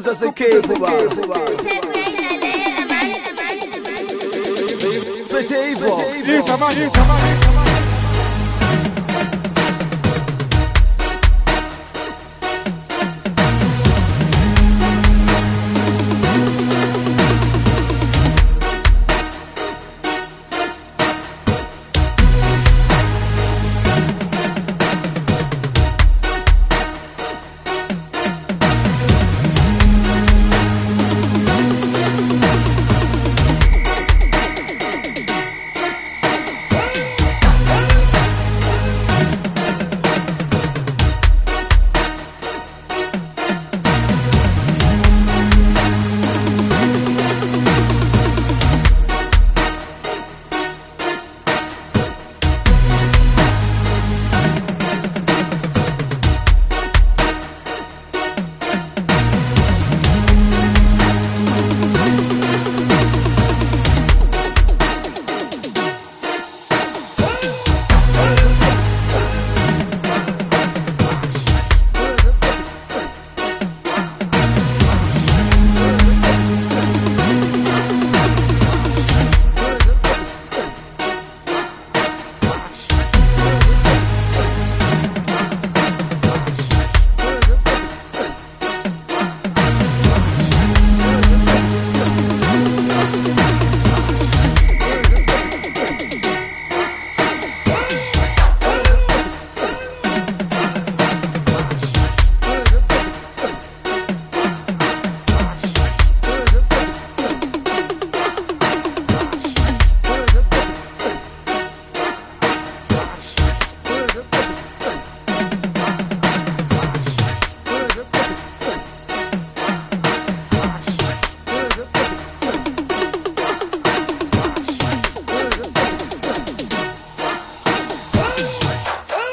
Scoop a ba Spete hivyo Isso, mano, isso, mano, isso.